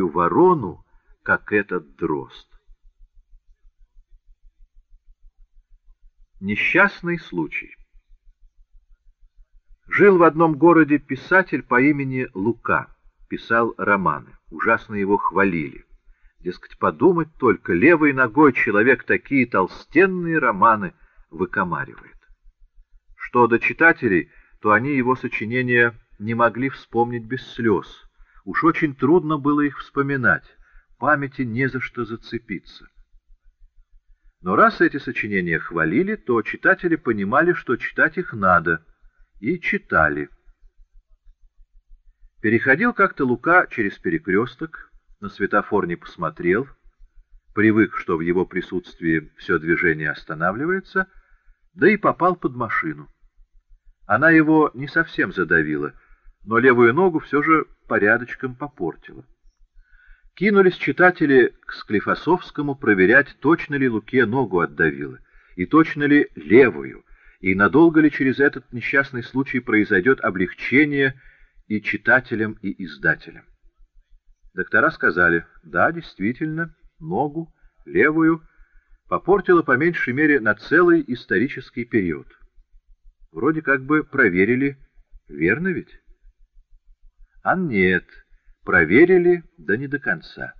ворону, как этот дрозд. Несчастный случай Жил в одном городе писатель по имени Лука, писал романы, ужасно его хвалили. Дескать, подумать только, левой ногой человек такие толстенные романы выкомаривает. Что до читателей, то они его сочинения не могли вспомнить без слез. Уж очень трудно было их вспоминать, памяти не за что зацепиться. Но раз эти сочинения хвалили, то читатели понимали, что читать их надо, и читали. Переходил как-то Лука через перекресток, на светофор не посмотрел, привык, что в его присутствии все движение останавливается, да и попал под машину. Она его не совсем задавила, но левую ногу все же порядочком попортила. Кинулись читатели к Склифосовскому проверять, точно ли Луке ногу отдавило, и точно ли левую, и надолго ли через этот несчастный случай произойдет облегчение и читателям, и издателям. Доктора сказали, да, действительно, ногу, левую, попортила по меньшей мере на целый исторический период. Вроде как бы проверили, верно ведь? А нет, проверили, да не до конца.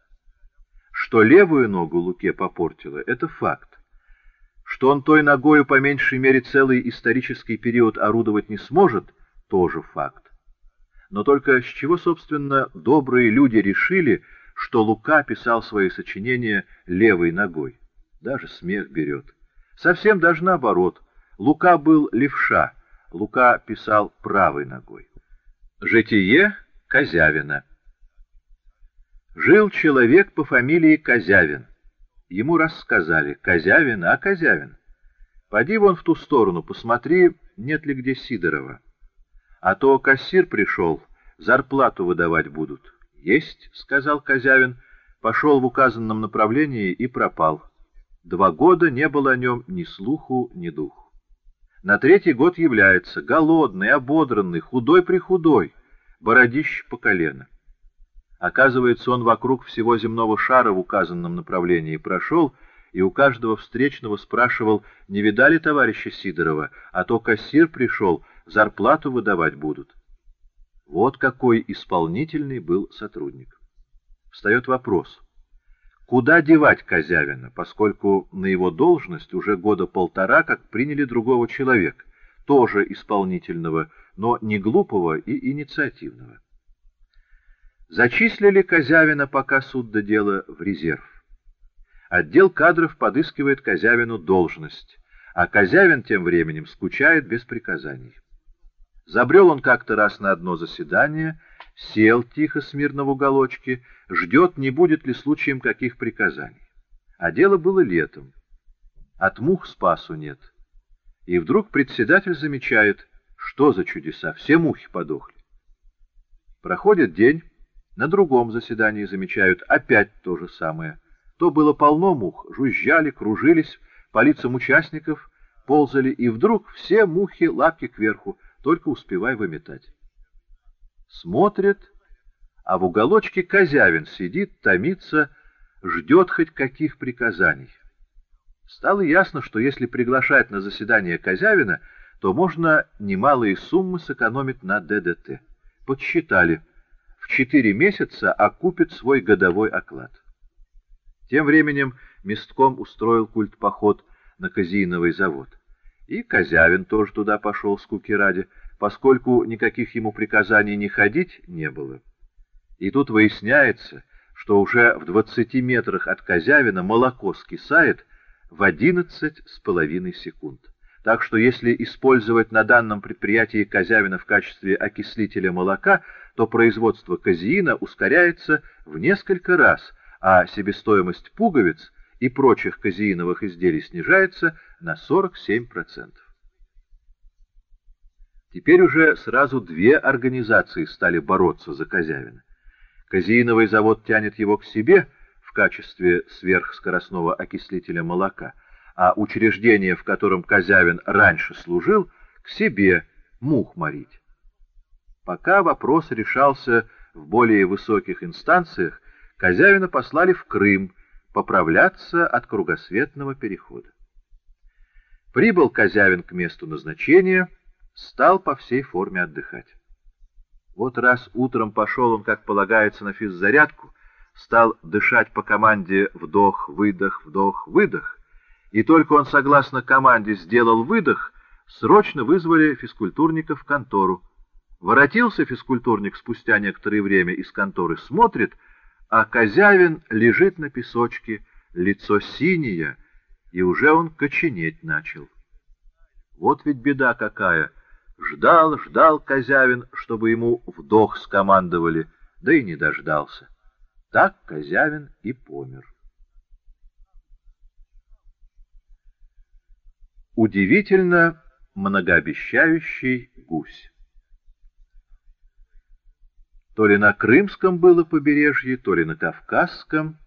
Что левую ногу Луке попортило, это факт. Что он той ногою по меньшей мере целый исторический период орудовать не сможет, тоже факт. Но только с чего, собственно, добрые люди решили, что Лука писал свои сочинения левой ногой? Даже смех берет. Совсем даже наоборот. Лука был левша, Лука писал правой ногой. Житие Козявина Жил человек по фамилии Козявин. Ему рассказали, Козявин, а Козявин. Поди вон в ту сторону, посмотри, нет ли где Сидорова. А то кассир пришел, зарплату выдавать будут. Есть, сказал Козявин, пошел в указанном направлении и пропал. Два года не было о нем ни слуху, ни духу. На третий год является, голодный, ободранный, худой-прихудой, бородищ по колено. Оказывается, он вокруг всего земного шара в указанном направлении прошел, и у каждого встречного спрашивал, не видали товарища Сидорова, а то кассир пришел, зарплату выдавать будут. Вот какой исполнительный был сотрудник. Встает вопрос, куда девать Козявина, поскольку на его должность уже года полтора как приняли другого человека, тоже исполнительного, но не глупого и инициативного. Зачислили Козявина, пока суд до дела, в резерв. Отдел кадров подыскивает Козявину должность, а Козявин тем временем скучает без приказаний. Забрел он как-то раз на одно заседание, сел тихо смирно в уголочке, ждет, не будет ли случаем каких приказаний. А дело было летом. От мух спасу нет. И вдруг председатель замечает, что за чудеса, все мухи подохли. Проходит день, на другом заседании замечают опять то же самое. То было полно мух, жужжали, кружились, по лицам участников ползали, и вдруг все мухи лапки кверху, только успевай выметать. Смотрит, а в уголочке Козявин сидит, томится, ждет хоть каких приказаний. Стало ясно, что если приглашать на заседание Козявина, то можно немалые суммы сэкономить на ДДТ. Подсчитали. В четыре месяца окупит свой годовой оклад. Тем временем местком устроил культ-поход на казеиновый завод. И Козявин тоже туда пошел скуки ради, поскольку никаких ему приказаний не ходить не было. И тут выясняется, что уже в двадцати метрах от Козявина молоко скисает в одиннадцать с половиной секунд. Так что если использовать на данном предприятии Козявина в качестве окислителя молока, то производство казеина ускоряется в несколько раз, а себестоимость пуговиц и прочих казеиновых изделий снижается на 47%. Теперь уже сразу две организации стали бороться за Козявина. Казеиновый завод тянет его к себе в качестве сверхскоростного окислителя молока, а учреждение, в котором Козявин раньше служил, к себе мух морить. Пока вопрос решался в более высоких инстанциях, Козявина послали в Крым поправляться от кругосветного перехода. Прибыл Козявин к месту назначения, стал по всей форме отдыхать. Вот раз утром пошел он, как полагается, на физзарядку, стал дышать по команде вдох-выдох, вдох-выдох, и только он, согласно команде, сделал выдох, срочно вызвали физкультурника в контору. Воротился физкультурник спустя некоторое время из конторы, смотрит, а Козявин лежит на песочке, лицо синее, и уже он коченеть начал. Вот ведь беда какая! Ждал, ждал Козявин, чтобы ему вдох скомандовали, да и не дождался. Так Козявин и помер. Удивительно многообещающий гусь. То ли на Крымском было побережье, то ли на Кавказском,